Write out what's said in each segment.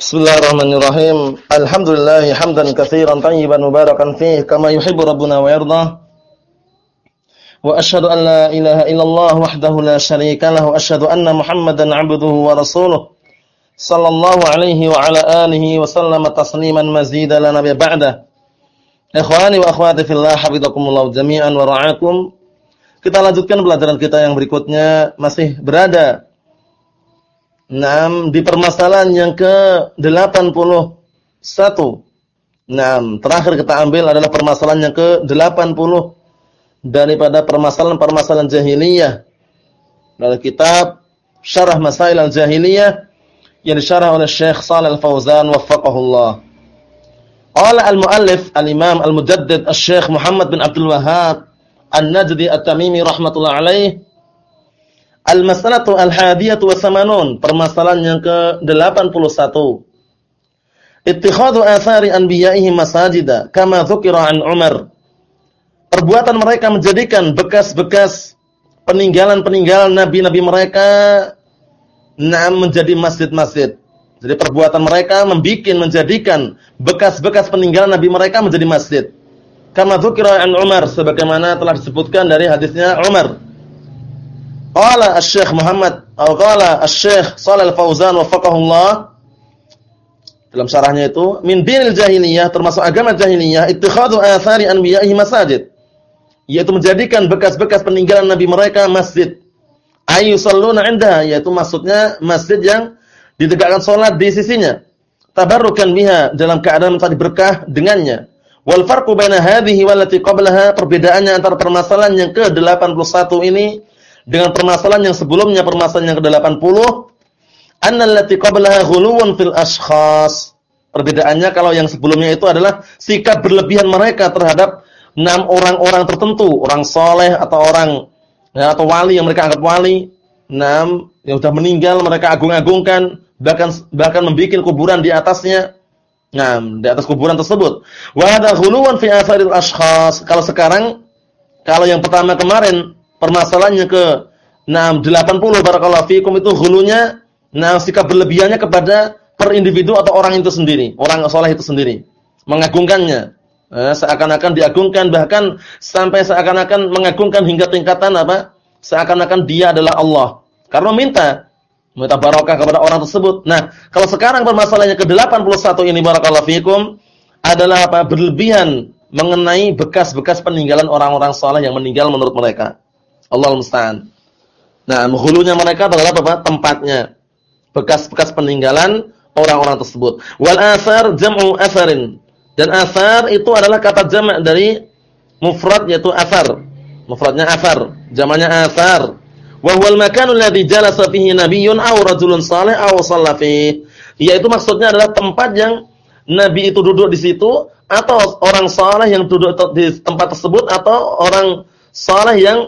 Bismillahirrahmanirrahim. Alhamdulillah hamdan katsiran tayyiban mubarakan fih kama yuhibbu rabbuna wa yarda. Wa asyhadu an la ilaha illallah wahdahu la syarika lahu wa asyhadu anna Muhammadan 'abduhu wa rasuluh. Sallallahu alaihi wa ala alihi wa sallama tasliman mazida la nabiyya ba'da. Ikhwani wa akhwati fillah hafizakumullah jami'an wa ra'akum. Kita lanjutkan pelajaran kita yang berikutnya masih berada Naam di permasalahan yang ke-81. Naam, terakhir kita ambil adalah permasalahan yang ke-80 daripada permasalahan-permasalahan jahiliyah. Dari kitab Syarah Masail al-Jahiliyah yang disyarah oleh Syekh Shalal Al-Fauzan waffaqahullah. Qala al-muallif al-Imam al-Mujaddid Asy-Syaikh Muhammad bin Abdul Wahhab An-Najdi At-Tamimi rahimatullah alaih Al-mas'alatu al-hadiyatu wa samanun, permasalahan yang ke-81. Ittikhadhu athari anbiya'ihim masajida kama dzukira an Umar. Perbuatan mereka menjadikan bekas-bekas peninggalan-peninggalan nabi-nabi mereka nah menjadi masjid-masjid. Jadi perbuatan mereka membikin menjadikan bekas-bekas peninggalan nabi mereka menjadi masjid. Kama dzukira an Umar sebagaimana telah disebutkan dari hadisnya Umar Qala Asy-Syaikh Muhammad atau qala Asy-Syaikh Shalal Fauzan wafaqahullah dalam syarahnya itu min dinil jahiliyah termasuk agama jahiliyah ittikhadhu athari anbiya'ihi masajid. Yaitu menjadikan bekas-bekas peninggalan nabi mereka masjid. Ayu salluna indaha yaitu maksudnya masjid yang ditegakkan salat di sisinya. Tabarrukan biha dalam keadaan mencari berkah dengannya. Wal farqu baina hadhihi wallati qablaha perbedaannya antara permasalahan yang ke-81 ini dengan permasalahan yang sebelumnya permasalahan yang ke-80 annallati qablaha ghuluwun fil ashkhas. Perbedaannya kalau yang sebelumnya itu adalah sikap berlebihan mereka terhadap enam orang-orang tertentu orang soleh atau orang ya, atau wali yang mereka anggap wali. Enam yang sudah meninggal mereka agung-agungkan bahkan bahkan membuat kuburan di atasnya. Nah di atas kuburan tersebut. Wa hadha ghuluwun fi atharil ashkhas. Kalau sekarang kalau yang pertama kemarin permasalahannya ke nah 80 barakallahu fikum itu hulunya nah sikap berlebihannya kepada per individu atau orang itu sendiri, orang soleh itu sendiri. Mengagungkannya. Eh, seakan-akan diagungkan bahkan sampai seakan-akan mengagungkan hingga tingkatan apa? Seakan-akan dia adalah Allah. Karena minta minta barokah kepada orang tersebut. Nah, kalau sekarang permasalahannya ke-81 ini barakallahu fikum adalah apa? berlebihan mengenai bekas-bekas peninggalan orang-orang soleh yang meninggal menurut mereka. Allah musta'an. Nah, hulunya mereka adalah apa? Tempatnya. Bekas-bekas peninggalan orang-orang tersebut. Wal asar jam'u asarin. Dan asar itu adalah kata jamak dari mufrad yaitu asar. Mufradnya asar, jamaknya asar. Wa makanul ladzi jalasa fihi nabiyyun aw rajulun salih aw shalla Yaitu maksudnya adalah tempat yang nabi itu duduk di situ atau orang saleh yang duduk di tempat tersebut atau orang saleh yang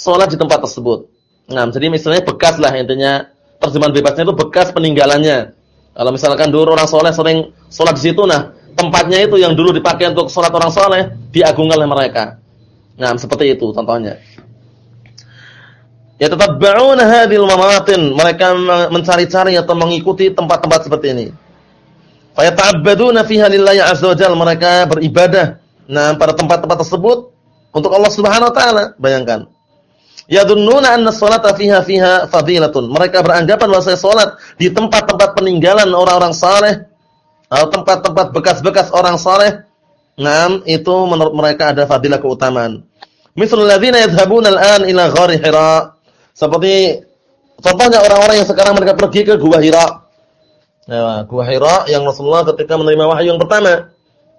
sholat di tempat tersebut. Nah, jadi misalnya bekas lah intinya terjemahan bebasnya itu bekas peninggalannya. Kalau misalkan dulu orang soleh sering sholat di situ, nah tempatnya itu yang dulu dipakai untuk sholat orang soleh diagungkan oleh mereka. Nah, seperti itu contohnya. Ya tetap ba'una hadil mamatin. Mereka mencari-cari atau mengikuti tempat-tempat seperti ini. Fayata'abbaduna fiha lillahi azza wajalla. Mereka beribadah nah pada tempat-tempat tersebut untuk Allah Subhanahu wa taala. Bayangkan yadunnuna anna sholata fiha fiha fadilatun. Mereka beranggapan bahwa salat di tempat-tempat peninggalan orang-orang saleh atau tempat-tempat bekas-bekas orang saleh, ngam itu menurut mereka ada fadilah keutamaan. Misalul ladzina yadhhabuna al-an ila ghari Hira. Seperti contohnya orang-orang yang sekarang mereka pergi ke Gua Hira. Ya, Gua Hira yang Rasulullah ketika menerima wahyu yang pertama.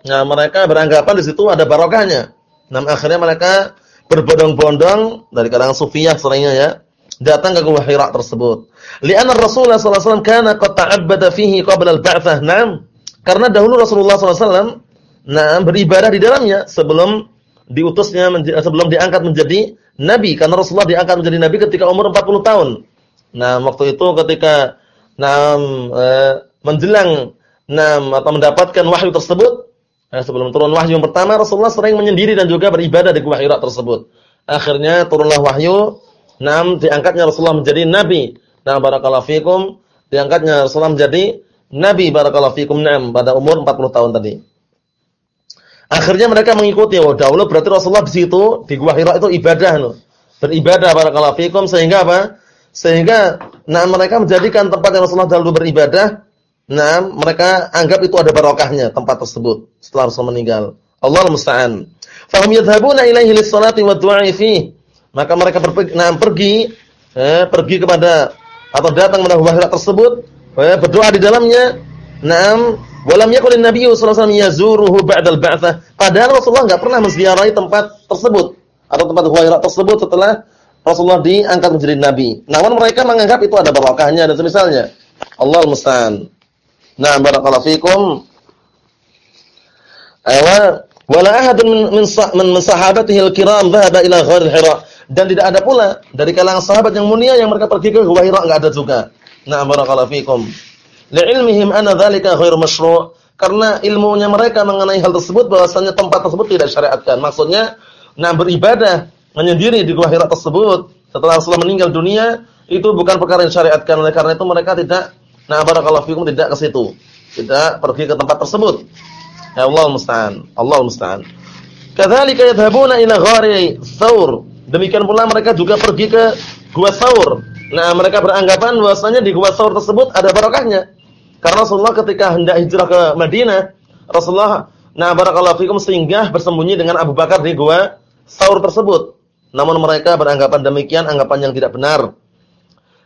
Nah, mereka beranggapan di situ ada barokahnya. Nah, akhirnya mereka berbondong-bondong dari kalangan sufiyah seringnya ya datang ke Gua Hira tersebut. Li'anna Rasulullah sallallahu alaihi wasallam kana qad ta'abbada fihi qabla al-ba'tsah. Naam. Karena dahulu Rasulullah sallallahu alaihi wasallam nah beribadah di dalamnya sebelum diutusnya sebelum diangkat menjadi nabi karena Rasulullah diangkat menjadi nabi ketika umur 40 tahun. Nah, waktu itu ketika nah eh, menjelang nah atau mendapatkan wahyu tersebut Nah, sebelum turun wahyu yang pertama Rasulullah sering menyendiri dan juga beribadah di Gua Hira tersebut. Akhirnya turunlah wahyu, nam diangkatnya Rasulullah menjadi nabi. Nah, barakallahu fikum, diangkatnya Rasulullah menjadi Nabi barakallahu fikum na'am pada umur 40 tahun tadi. Akhirnya mereka mengikuti. Oh, dahulu berarti Rasulullah di situ di Gua Hira itu ibadah loh. Beribadah barakallahu fikum sehingga apa? Sehingga nah mereka menjadikan tempat yang Rasulullah dahulu beribadah, nah mereka anggap itu ada barokahnya tempat tersebut setelah Rasul meninggal. Allah musta'an. Fahum yadhhabuna ilaihi lis-salati. Maka mereka pergi, nah, pergi eh, pergi kepada atau datang kepada Gua tersebut eh, berdoa di dalamnya. Naam, walam yakul Nabi sallallahu alaihi wasallam yazuruhu ba'dal ba'tsah. Padahal Rasulullah enggak pernah menziarahi tempat tersebut atau tempat Huwairah tersebut setelah Rasulullah diangkat menjadi nabi. Namun mereka menganggap itu ada barokahnya dan semisalnya. Allah musta'an. Nah, barakallahu fikum. Aywa wala ahadun min min, min sahabatihi al-kiram dhahaba ila ghair Hira. Dan tidak ada pula dari kalangan sahabat yang mulia yang mereka pergi ke Gua Hira enggak ada juga. Nah, barakallahu fikum. Li'ilmihim anna dzalika ghair masyru'. Karena ilmunya mereka mengenai hal tersebut bahwasanya tempat tersebut tidak syariatkan. Maksudnya, nah beribadah menyendiri di Gua Hira tersebut setelah Rasulullah meninggal dunia itu bukan perkara yang syariatkan. Oleh karena itu mereka tidak nah barakallahu fikum tidak ke situ. Tidak pergi ke tempat tersebut. Ya Allah musta'an. Allah musta'an. Kadzalika yadhhabuna ila ghari Thawr. Demikian pula mereka juga pergi ke Gua Thawr. Nah, mereka beranggapan bahwasanya di Gua Thawr tersebut ada barokahnya. Karena Rasulullah ketika hendak hijrah ke Madinah, Rasulullah nah barakallahu fikum singgah bersembunyi dengan Abu Bakar di Gua Thawr tersebut. Namun mereka beranggapan demikian anggapan yang tidak benar.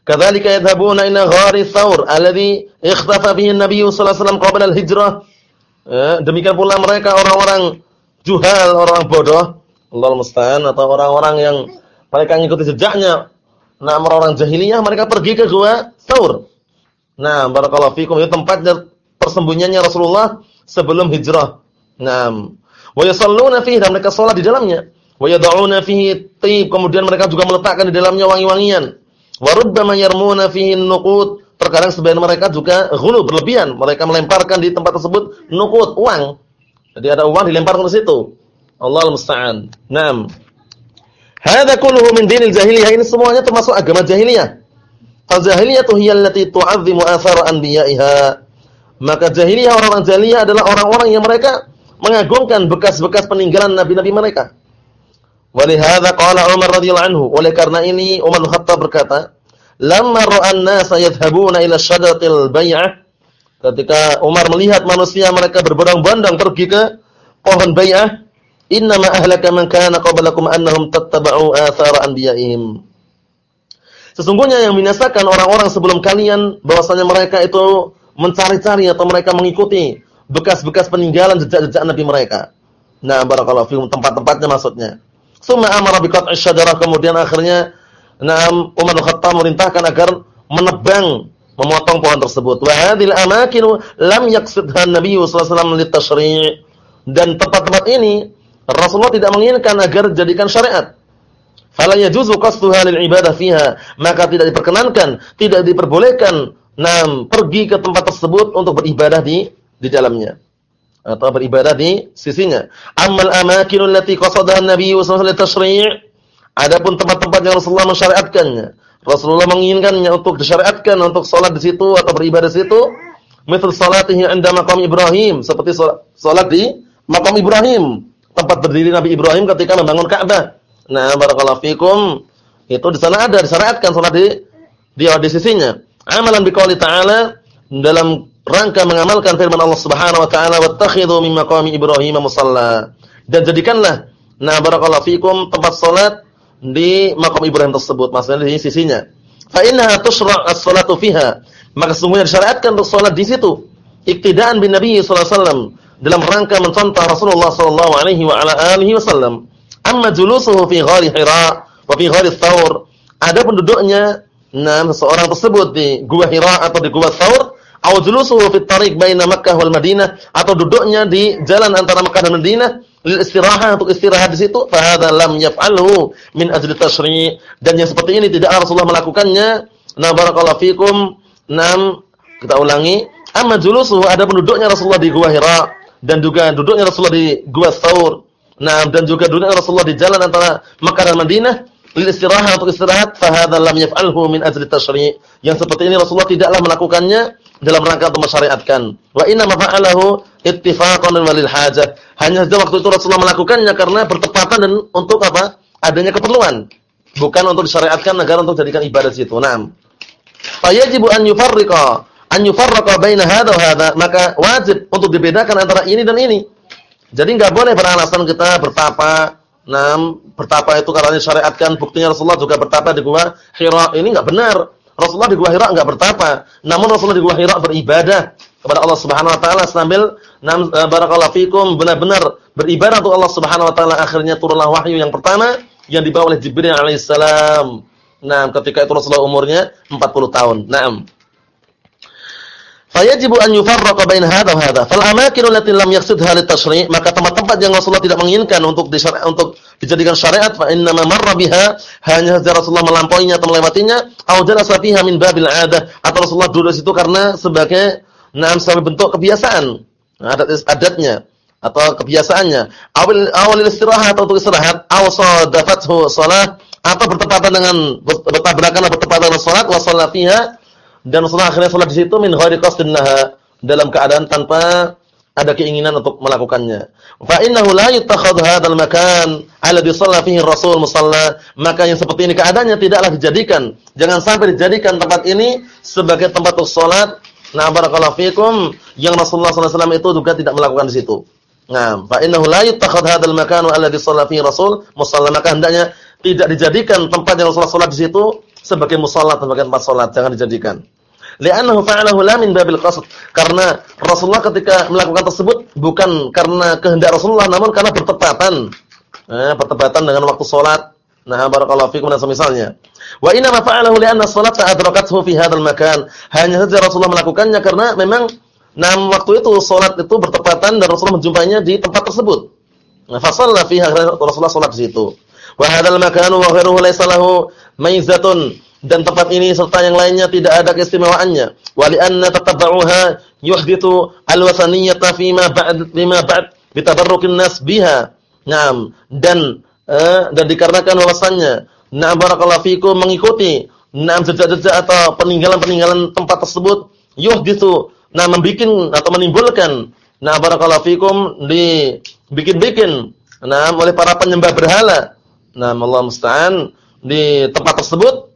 Kadzalika yadhhabuna ila ghari Thawr alladhi ikhtafa bihi an-nabiy sallallahu alaihi wasallam qabla al-hijrah. Ya, demikian pula mereka orang-orang juhal, orang bodoh, Allah musta'an atau orang-orang yang mereka mengikuti jejaknya. Nah, orang-orang jahiliyah mereka pergi ke gua Thaur. Nah, barakallahu fikum itu tempatnya persembunyiannya Rasulullah sebelum hijrah. Nah, wa yusalluna fihi dan mereka salat di dalamnya. Wa yad'una fihi tib, kemudian mereka juga meletakkan di dalamnya wangi-wangian. Wa rubbama yarmuna fihi nuqud terkadang sebagian mereka juga ghulu berlebihan. Mereka melemparkan di tempat tersebut nukut, uang. Jadi ada uang dilemparkan ke situ. Allah musta'an. Naam. Hadza kulluhu min dinil jahiliyah. Ini semuanya termasuk agama jahiliyah. Al-jahiliyah hiya allati tu'azzimu athar anbiya'iha. Maka jahiliyah orang-orang jahiliyah adalah orang-orang yang mereka mengagungkan bekas-bekas peninggalan nabi-nabi mereka. Walihada qala Umar radhiyallahu anhu. Oleh karena ini Umar bin Khattab berkata, Lamma ra'an nasa yadhhabuna ila syajaratil bai'ah ketika Umar melihat manusia mereka berbondong-bondong pergi ke pohon bai'ah innama ahlaka man kana qablakum annahum tattaba'u athara anbiya'ihim Sesungguhnya yang binasakan orang-orang sebelum kalian bahwasanya mereka itu mencari-cari atau mereka mengikuti bekas-bekas peninggalan jejak-jejak nabi mereka. Nah, barakallahu fikum tempat-tempatnya maksudnya. Summa amara biqat'i syajarah kemudian akhirnya Nah, Umar Khattab merintahkan agar menebang, memotong pohon tersebut. Wa hadhil amakin lam yaqsidha Nabi sallallahu alaihi wasallam. Dan tempat-tempat ini Rasulullah tidak menginginkan agar dijadikan syariat. Fala yajuzu qasduha lil ibadah fiha, maka tidak diperkenankan, tidak diperbolehkan nam pergi ke tempat tersebut untuk beribadah di di dalamnya atau beribadah di sisinya. Amal amakinul lati qasadaha Nabi sallallahu alaihi wasallam Adapun tempat-tempat yang Rasulullah mensyariatkannya, Rasulullah menginginkannya untuk disyariatkan untuk salat di situ atau beribadah di situ, misal salatihi 'inda maqam Ibrahim, seperti salat di maqam Ibrahim, tempat berdiri Nabi Ibrahim ketika membangun Ka'bah. Nah, barakallahu fikum, itu di sana ada disyariatkan salat di di di sisinya. Amalan biqouli ta'ala dalam rangka mengamalkan firman Allah Subhanahu wa taala wattakhidhu min maqami Ibrahim musalla. Dan jadikanlah nah barakallahu fikum tempat salat di makam Ibrahim tersebut, maksudnya di sisinya. Fa innaha tusra' as-salatu fiha. Maka sungguhnya disyariatkan untuk salat di situ. Iktidaan bin Nabi sallallahu alaihi wasallam dalam rangka mencontoh Rasulullah sallallahu alaihi wa ala alihi wasallam. Amma julusuhu fi ghari Hira wa fi ghari Thawr. Ada penduduknya nah seseorang tersebut di Gua Hira atau di Gua Thawr, atau julusuhu fi tariq baina Makkah wal Madinah atau duduknya di jalan antara Makkah dan Madinah lil istirahat untuk istirahat di situ fa hadza lam yaf'alhu min ajli dan yang seperti ini tidak Rasulullah melakukannya. Na barakallahu fikum. Nam kita ulangi. Amma julusuhu ada penduduknya Rasulullah di Gua Hira dan juga duduknya Rasulullah di Gua Tsaur nah dan juga duduknya Rasulullah di jalan antara Makkah dan Madinah lil istirahat untuk istirahat fa hadza lam yaf'alhu min ajli tasyri' yang seperti ini Rasulullah tidaklah melakukannya dalam rangka untuk mensyariatkan. Wa inna ma fa'alahu ittifaqan walil hajah. Hanya saja waktu itu Rasulullah melakukannya karena bertepatan dan untuk apa? Adanya keperluan. Bukan untuk disyariatkan agar untuk jadikan ibadah situ. Naam. Fayajibu an yufarriqa an yufarraqa baina hadha wa hadha. Maka wajib untuk dibedakan antara ini dan ini. Jadi enggak boleh beralasan kita bertapa Nam, bertapa itu karena syariatkan buktinya Rasulullah juga bertapa di gua Hira. Ini enggak benar. Rasulullah di Gua Hira enggak bertapa, namun Rasulullah di Gua Hira beribadah kepada Allah Subhanahu wa taala sambil nam e, barakallahu fikum benar-benar beribadah untuk Allah Subhanahu wa taala. Akhirnya turunlah wahyu yang pertama yang dibawa oleh Jibril alaihissalam. Nah, ketika itu Rasulullah umurnya 40 tahun. Naam. Fayajibu an yufarraqa bain hadha wa hadha. Fal amakinu allati lam yaqsidha litashri', maka tempat-tempat yang Rasulullah tidak menginginkan untuk untuk dijadikan syariat fa inna ma marra biha hanya Rasulullah melampauinya atau melewatinya au jalasa fiha min babil 'adah. Atau Rasulullah duduk situ karena sebagai na'am sebagai bentuk kebiasaan. Adat adatnya atau kebiasaannya. Awal awal istirahat atau untuk istirahat aw sadafathu shalah atau bertepatan dengan bertabrakan atau bertepatan dengan salat wa salatiha dan Rasulullah akhirnya salat di situ min ghairi qasdin dalam keadaan tanpa ada keinginan untuk melakukannya. Fa innahu la yutakhadhu hadzal makan alladhi shalla fihi Rasul musalla. Maka yang seperti ini keadaannya tidaklah dijadikan. Jangan sampai dijadikan tempat ini sebagai tempat untuk salat. Nah, barakallahu fikum yang Rasulullah SAW itu juga tidak melakukan di situ. Nah, fa innahu la yutakhadhu hadzal makan alladhi shalla fihi Rasul musalla. Maka hendaknya tidak dijadikan tempat yang Rasulullah salat di situ sebagai musalla, sebagai tempat salat. Jangan dijadikan. Li'annahu fa'alahu la min babil qasd. Karena Rasulullah ketika melakukan tersebut bukan karena kehendak Rasulullah namun karena bertepatan. Eh, bertepatan dengan waktu salat. Nah, barakallahu fikum dan semisalnya. Wa inna ma fa'alahu li'anna as-salata adrakathu fi hadzal makan. Hanya saja Rasulullah melakukannya karena memang nah waktu itu salat itu bertepatan dan Rasulullah menjumpainya di tempat tersebut. Nah, fa shalla fiha Rasulullah salat di situ. Wa hadzal makanu wa ghairuhu laysa lahu maizatun dan tempat ini serta yang lainnya tidak ada keistimewaannya. Wali anna tatabba'uha yuhdithu al-wasaniyata fima ba'd lima ba'd bitabarrukin nas biha. Naam, dan eh, dan dikarenakan bahwasannya na'am barakallahu fikum mengikuti. Na'am jejak-jejak atau peninggalan-peninggalan tempat tersebut. Yuhdithu nah membikin atau menimbulkan. Na'am barakallahu fikum dibikin-bikin. Na'am oleh para penyembah berhala. Naam Allah musta'an. Di tempat tersebut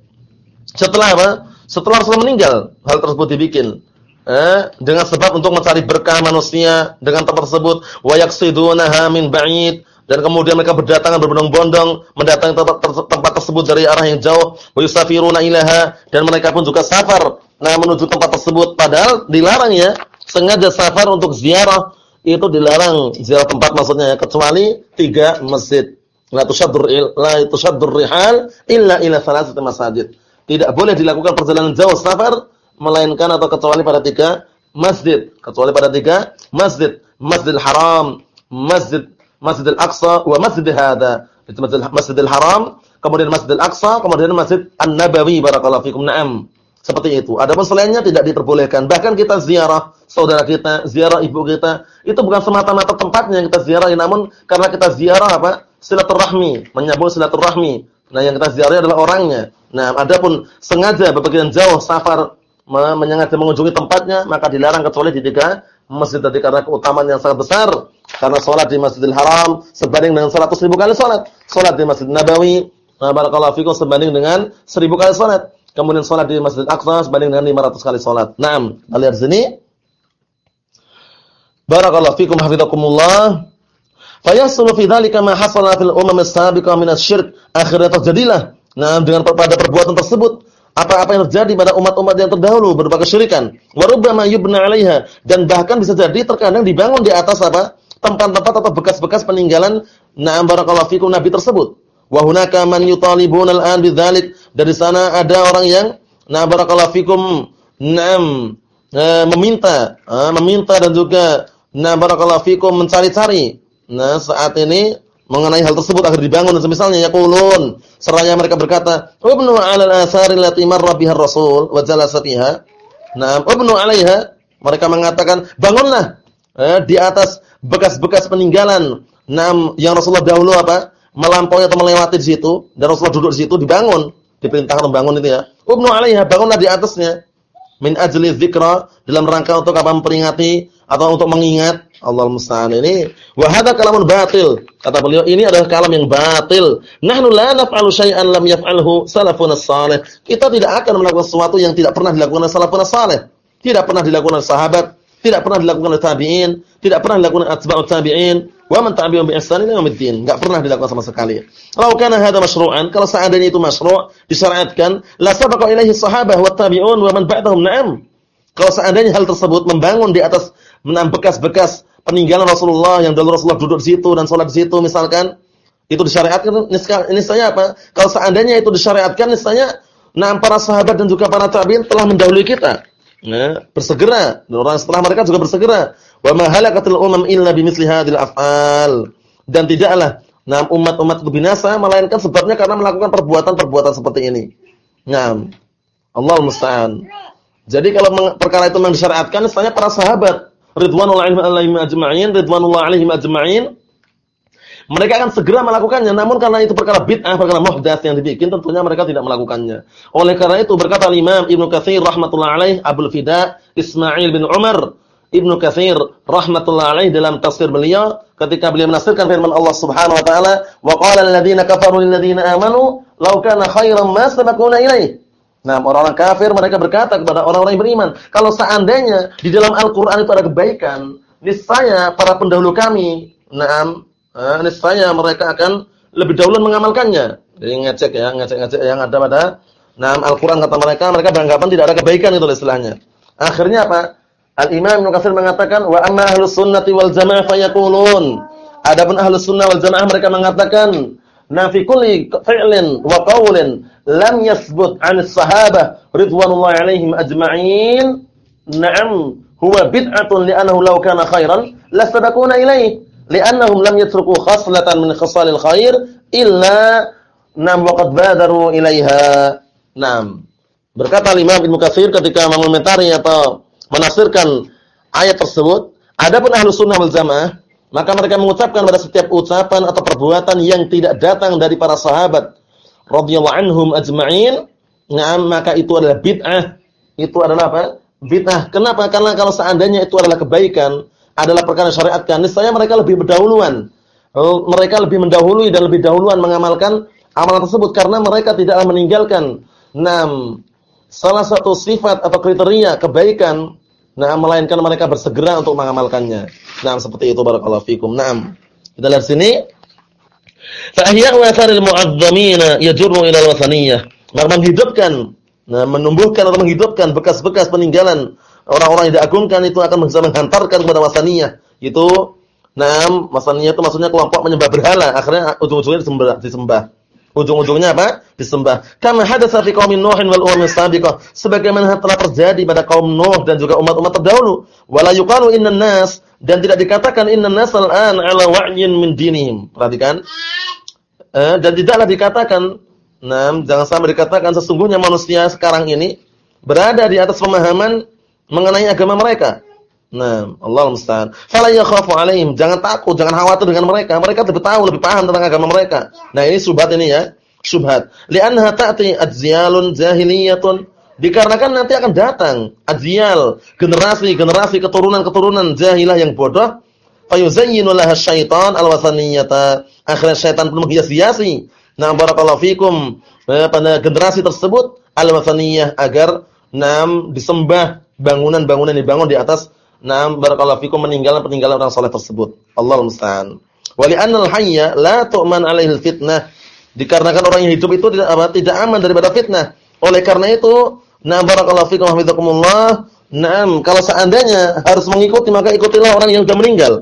setelah apa? Setelah Rasulullah meninggal, hal tersebut dibikin. Eh, dengan sebab untuk mencari berkah manusia dengan tempat tersebut. Wa yaqsidunaha min ba'id. Dan kemudian mereka berdatangan berbondong-bondong mendatangi tempat, tersebut dari arah yang jauh. Wa yusafiruna ilaha. Dan mereka pun juga safar nah menuju tempat tersebut. Padahal dilarang ya sengaja safar untuk ziarah. Itu dilarang ziarah tempat maksudnya ya. Kecuali tiga masjid. La tushaddur la tushaddur rihal illa ila thalathati masajid tidak boleh dilakukan perjalanan jauh safar melainkan atau kecuali pada tiga masjid, kecuali pada tiga masjid, Masjidil Haram, Masjid Masjidil Aqsa, wa Masjid hada. Masjid Masjidil Haram, kemudian Masjidil Aqsa, kemudian Masjid An-Nabawi barakallahu fikum. Naam. Seperti itu. Adapun selainnya tidak diperbolehkan. Bahkan kita ziarah saudara kita, ziarah ibu kita, itu bukan semata-mata tempatnya yang kita ziarahi, namun karena kita ziarah apa? Silaturahmi, menyambung silaturahmi. Nah, yang kita ziarahi adalah orangnya. Nah, adapun sengaja berpergian jauh safar menyengaja mengunjungi tempatnya maka dilarang kecuali di tiga masjid tadi karena keutamaan yang sangat besar. Karena sholat di Masjidil Haram sebanding dengan 100 ribu kali sholat. Sholat di Masjid Nabawi, nah, barakallahu fikum sebanding dengan 1000 kali sholat. Kemudian sholat di Masjid Aqsa sebanding dengan 500 kali sholat. Naam, lihat sini. Barakallahu fikum hafizakumullah. Fayasulu fi dzalika ma hasala fil umam as-sabiqah min asy-syirk. Akhirnya terjadilah Nah, dengan pada perbuatan tersebut apa-apa yang terjadi pada umat-umat yang terdahulu berupa kesyirikan. Warubbama yubna 'alaiha dan bahkan bisa jadi terkadang dibangun di atas apa? tempat-tempat atau bekas-bekas peninggalan na'am barakallahu fikum nabi tersebut. Wa hunaka man yutalibuna al-an bidzalik. Dari sana ada orang yang na'am barakallahu fikum na'am e, meminta, e, meminta dan juga na'am barakallahu fikum mencari-cari. Nah, saat ini mengenai hal tersebut agar dibangun. Dan semisalnya yaqulun seraya mereka berkata ibnu 'ala al-athari allati marra biha ar-rasul wa jalasa fiha. Na'am ibnu 'alaiha mereka mengatakan bangunlah eh, di atas bekas-bekas peninggalan. Na'am yang Rasulullah dahulu apa? Melampaui atau melewati di situ dan Rasulullah duduk di situ dibangun diperintahkan membangun itu ya. Ibnu 'alaiha bangunlah di atasnya. Min ajli dzikra dalam rangka untuk apa? Memperingati atau untuk mengingat Allah musta'an ini wa hadza kalamun batil kata beliau ini adalah kalam yang batil. Nahnu la naf'alu syai'an lam yaf'alhu salafun salih. Kita tidak akan melakukan sesuatu yang tidak pernah dilakukan oleh salafun salih. Tidak pernah dilakukan oleh sahabat tidak pernah dilakukan oleh tabi'in tidak pernah dilakukan oleh atba'ut tabi'in. Wa man tabi'un bi ihsan ila yaumiddin. Enggak pernah dilakukan sama sekali. Kalau kana hadza masyru'an kalau seandainya itu masyru' disyariatkan la sabaqa ilaihi sahabah wa tabi'un wa man ba'dahum na'am. Kalau seandainya hal tersebut membangun di atas menam bekas-bekas peninggalan Rasulullah yang dulu Rasulullah duduk di situ dan sholat di situ misalkan itu disyariatkan niscaya apa kalau seandainya itu disyariatkan niscaya nah para sahabat dan juga para tabi'in telah mendahului kita nah bersegera dan orang setelah mereka juga bersegera Wa ma halakatil umam illa bimithli hadhil af'al. Dan tidaklah nah umat-umat itu binasa melainkan sebabnya karena melakukan perbuatan-perbuatan seperti ini. Naam. Allah musta'an. Jadi kalau perkara itu memang disyariatkan, misalnya para sahabat ridwanullah alaihim ajma'in, ridwanullah alaihim ajma'in, mereka akan segera melakukannya. Namun karena itu perkara bid'ah, perkara muhdats yang dibikin, tentunya mereka tidak melakukannya. Oleh karena itu berkata Imam Ibnu Katsir rahmatullah alaih, Abdul Fida, Ismail bin Umar Ibnu Katsir rahmatullah alaih dalam tafsir beliau ketika beliau menafsirkan firman Allah Subhanahu wa taala, "Wa qala alladziina kafaru lil ladziina aamanu law kana khairan ma sabaquna ilaih." Nah, orang-orang kafir mereka berkata kepada orang-orang yang beriman, kalau seandainya di dalam Al-Qur'an itu ada kebaikan, niscaya para pendahulu kami, nah, niscaya mereka akan lebih dahulu mengamalkannya. Jadi ngecek ya, ngecek-ngecek yang ada pada nah Al-Qur'an kata mereka, mereka beranggapan tidak ada kebaikan itu istilahnya. Akhirnya apa? Al-Imam Ibnu Katsir mengatakan wa amma ahlus sunnati wal jamaah fayaqulun. Adapun ahlus sunnah wal jamaah mereka mengatakan na fi kulli fi'lin wa qawlin lam yathbut 'an as-sahabah ridwanullahi 'alaihim ajma'in na'am huwa bid'atun li'annahu law kana khairan lastabaquna ilayhi li'annahum lam yatruku khaslatan min khisalil khair illa nam waqad badaru ilaiha. Naam. Berkata Imam Ibnu Katsir ketika mengomentari atau menafsirkan ayat tersebut, adapun ahlu sunnah wal jamaah, maka mereka mengucapkan pada setiap ucapan atau perbuatan yang tidak datang dari para sahabat radhiyallahu anhum ajma'in, nah, maka itu adalah bid'ah. Itu adalah apa? Bid'ah. Kenapa? Karena kalau seandainya itu adalah kebaikan, adalah perkara syariatkan, niscaya mereka lebih berdahuluan. Oh, mereka lebih mendahului dan lebih dahuluan mengamalkan amalan tersebut karena mereka tidaklah meninggalkan enam salah satu sifat atau kriteria kebaikan Nah, melainkan mereka bersegera untuk mengamalkannya. Nah, seperti itu barakallahu fikum. Naam. Kita lihat sini. Fa ahya'u atharil mu'azzamina yajurru ila al-wasaniyah. Maka menghidupkan, nah, menumbuhkan atau menghidupkan bekas-bekas peninggalan orang-orang yang diagungkan itu akan bisa menghantarkan kepada wasaniyah. Itu Nah, wasaniyah itu maksudnya kelompok menyembah berhala, akhirnya ujung-ujungnya disembah, disembah. Ujung-ujungnya apa? Disembah. Kama hadatsa fi qaumin Nuh wal umam sabiqah. Sebagaimana telah terjadi pada kaum Nuh dan juga umat-umat terdahulu. Wala yuqalu innan nas dan tidak dikatakan innan nas al-an ala wa'yin min dinihim. Perhatikan. Eh, dan tidaklah dikatakan, nah, jangan sampai dikatakan sesungguhnya manusia sekarang ini berada di atas pemahaman mengenai agama mereka. Nah, Allah musta'an. Fala yakhafu alaihim, jangan takut, jangan khawatir dengan mereka. Mereka lebih tahu, lebih paham tentang agama mereka. Nah, ini subhat ini ya, subhat. Li'annaha ta'ti adziyalun jahiliyatun. Dikarenakan nanti akan datang adziyal, generasi-generasi keturunan-keturunan jahilah yang bodoh. Fayuzayyinu laha syaitan alwasaniyata. Akhirnya syaitan pun menghias-hiasi. Nah, barakallahu fikum. Eh, pada generasi tersebut alwasaniyah agar nam disembah bangunan-bangunan dibangun di atas Nah, barakallahu fikum meninggalan peninggalan orang saleh tersebut. Allah musta'an. Wa li'anna al-hayya la tu'man 'alaihi fitnah Dikarenakan orang yang hidup itu tidak apa? Tidak aman daripada fitnah. Oleh karena itu, nah barakallahu fikum hafizakumullah. Naam, kalau seandainya harus mengikuti maka ikutilah orang yang sudah meninggal.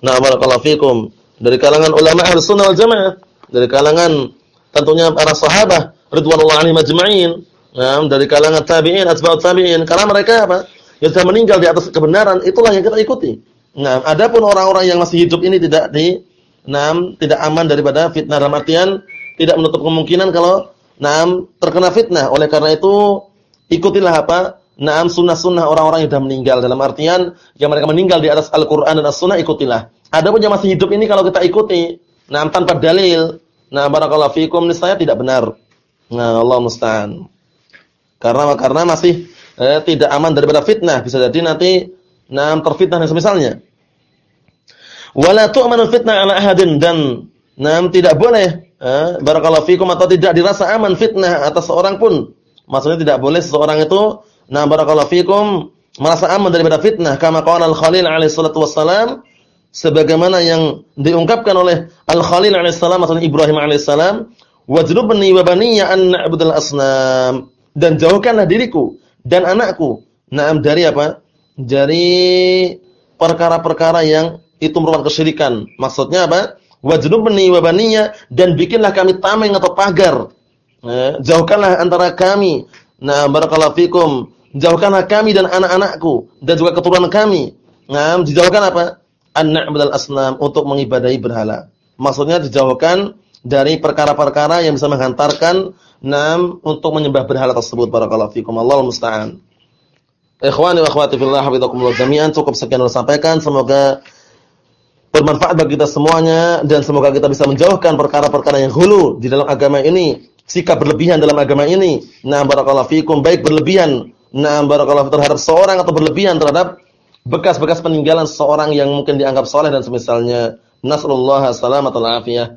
Nah, barakallahu fikum. Dari kalangan ulama Ahlus Sunnah wal Jamaah, dari kalangan tentunya para sahabat ridwanullah alaihim ajma'in. Nah, dari kalangan tabi'in, atba'ut tabi'in. Karena mereka apa? Yang sudah meninggal di atas kebenaran, itulah yang kita ikuti. Nah, adapun orang-orang yang masih hidup ini tidak di nam tidak aman daripada fitnah dalam artian tidak menutup kemungkinan kalau nam terkena fitnah. Oleh karena itu ikutilah apa? Naam sunnah-sunnah orang-orang yang sudah meninggal dalam artian yang mereka meninggal di atas Al-Qur'an dan As-Sunnah ikutilah. Adapun yang masih hidup ini kalau kita ikuti naam tanpa dalil, nah barakallahu fikum saya tidak benar. Nah, Allah musta'an. Karena karena masih eh, tidak aman daripada fitnah. Bisa jadi nanti nah terfitnah semisalnya. Wala tu'manu fitnah ala ahadin dan nah tidak boleh eh, barakallahu fikum atau tidak dirasa aman fitnah atas seorang pun. Maksudnya tidak boleh seseorang itu nah barakallahu fikum merasa aman daripada fitnah kama qala al-Khalil alaihi salatu wassalam sebagaimana yang diungkapkan oleh Al-Khalil alaihi salam atau Ibrahim alaihi salam wajrubni wa baniya an na'budal asnam dan jauhkanlah diriku dan anakku na'am dari apa? Dari perkara-perkara yang itu merupakan kesyirikan. Maksudnya apa? Wajrubni wa baniya dan bikinlah kami tameng atau pagar. Eh, jauhkanlah antara kami. Nah barakallahu fikum. Jauhkanlah kami dan anak-anakku dan juga keturunan kami. Nah dijauhkan apa? An-na'budal asnam untuk mengibadahi berhala. Maksudnya dijauhkan dari perkara-perkara yang bisa menghantarkan nam untuk menyembah berhala tersebut barakallahu fikum Allahu musta'an. Ikhwani wa akhwati fillah hafizakumullah jami'an cukup sekian yang sampaikan semoga bermanfaat bagi kita semuanya dan semoga kita bisa menjauhkan perkara-perkara yang hulu di dalam agama ini, sikap berlebihan dalam agama ini. Nah barakallahu fikum baik berlebihan nah barakallahu terhadap seorang atau berlebihan terhadap bekas-bekas peninggalan seorang yang mungkin dianggap soleh dan semisalnya. Nasrullah salamatul afiyah.